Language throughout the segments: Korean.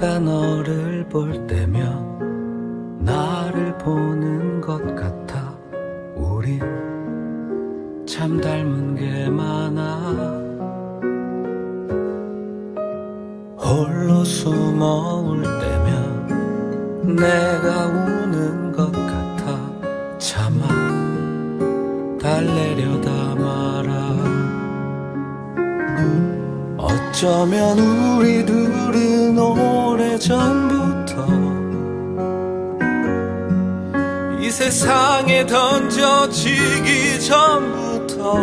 내가 너를 볼 때면 나를 보는 것 같아. 우린 참 닮은 게 많아. 홀로 숨어 울 때면 내가 우는 것 같아. 차마 달래려다 마라 어쩌면 우리 둘은 오래전부터 이 세상에 던져지기 전부터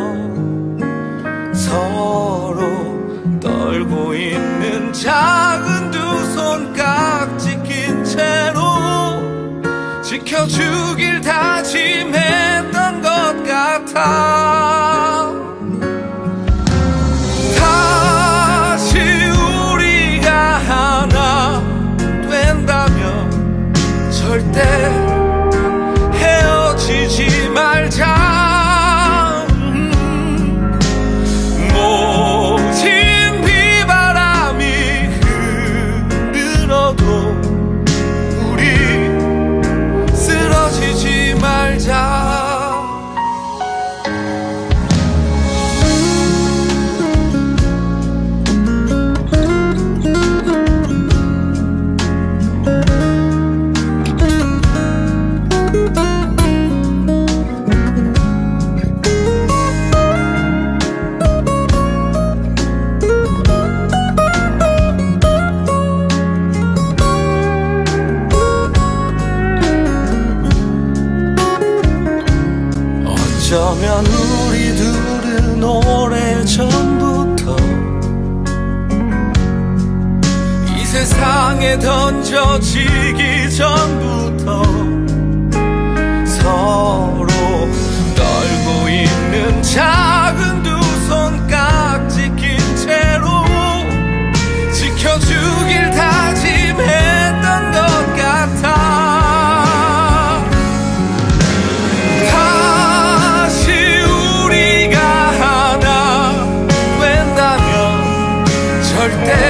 서로 떨고 있는 작은 두 손깍지 낀 채로 지켜주길 다짐 어쩌면 우리 둘은 오래전부터 이 세상에 던져지기 전부터 서로 절대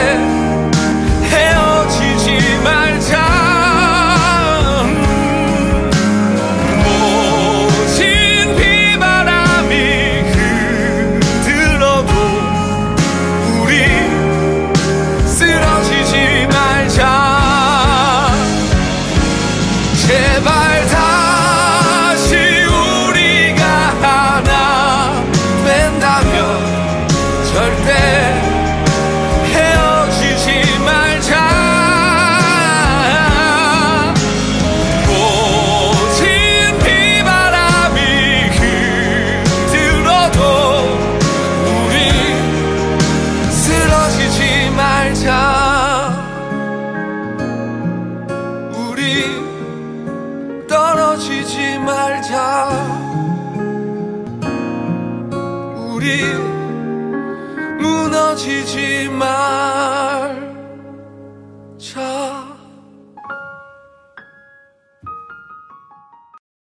무너지지 말